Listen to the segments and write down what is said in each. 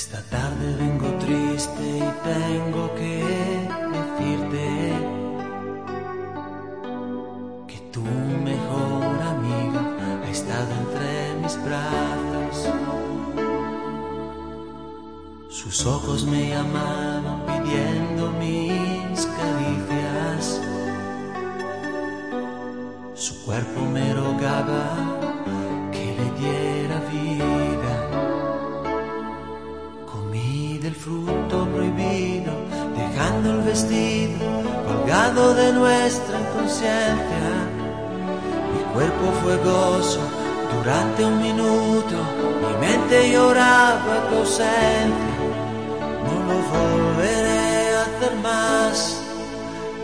Esta tarde vengo triste y tengo que decirte que tu mejor amiga ha estado entre mis brazos. Sus ojos me llamaban pidiendo mis caricias. Su cuerpo me rogaba que le diera vida. Del fruto prohibido, dejando el vestido colgado de nuestra inconsciencia. Mi cuerpo fue gozo durante un minuto, mi mente lloraba tu ausencia. No lo volveré a hacer más,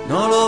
no lo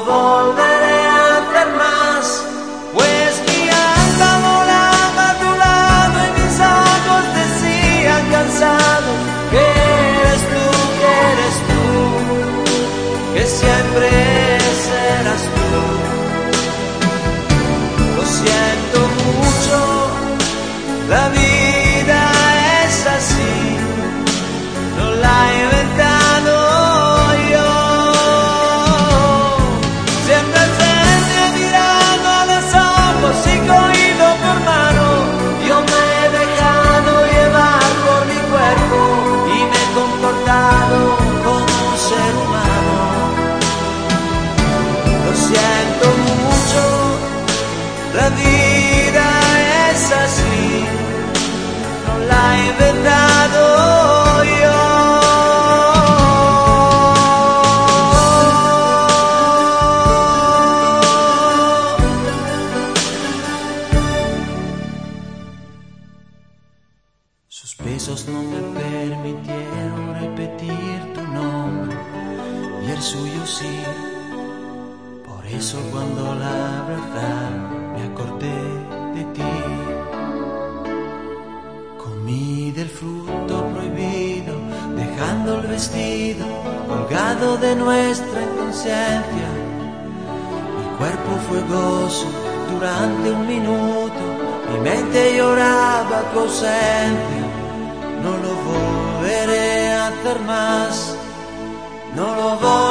besos no me permitieron repetir tu nombre y el suyo sí. Por eso cuando la verdad me acordé de ti, comí del fruto prohibido, dejando el vestido colgado de nuestra inconsciencia. Mi cuerpo fue gozo durante un minuto, mi mente lloraba tu ausencia. No lo volveré a hacer más, no lo volveré